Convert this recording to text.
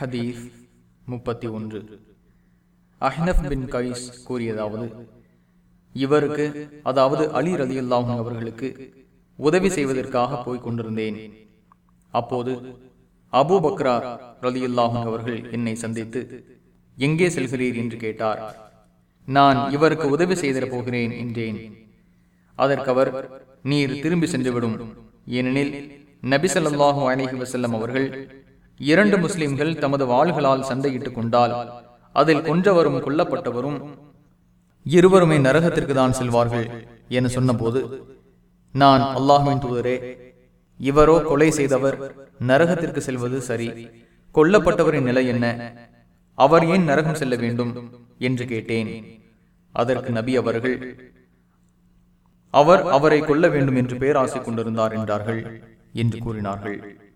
ஹதீஸ் முப்பத்தி ஒன்று. அஹ்னப் பின் கைஸ் கூறியதாவது இவருக்கு அதாவது அலி ரலி அல்லாஹும் அவர்களுக்கு உதவி செய்வதற்காக போய்க் கொண்டிருந்தேன். அப்போது அபு பக்ரா ரலி அல்லாஹும் அவர்கள் என்னை சந்தித்து எங்கே செல்கிறீர்? என்று கேட்டார். நான் இவருக்கு உதவி செய்திட போகிறேன் என்றேன். அதற்கவர் நீர் திரும்பி சென்றுவிடும் ஏனெனில் நபிசல்லாஹு அலைஹி வசல்லம் அவர்கள் இரண்டு முஸ்லிம்கள் தமது வாள்களால் சண்டையிட்டுக் கொண்டால் அதில் கொன்றவரும் கொல்லப்பட்டவரும் இருவருமே நரகத்திற்கு தான் செல்வார்கள் என சொன்னபோது நான் அல்லாஹின் தூதரே இவரோ கொலை செய்தவர் நரகத்திற்கு செல்வது சரி கொல்லப்பட்டவரின் நிலை என்ன அவர் ஏன் நரகம் செல்ல வேண்டும்? என்று கேட்டேன். அதற்கு நபி அவர்கள் அவர் அவரை கொல்ல வேண்டும் என்று பேராசை கொண்டிருந்தார் என்றார்கள் என்று கூறினார்கள்.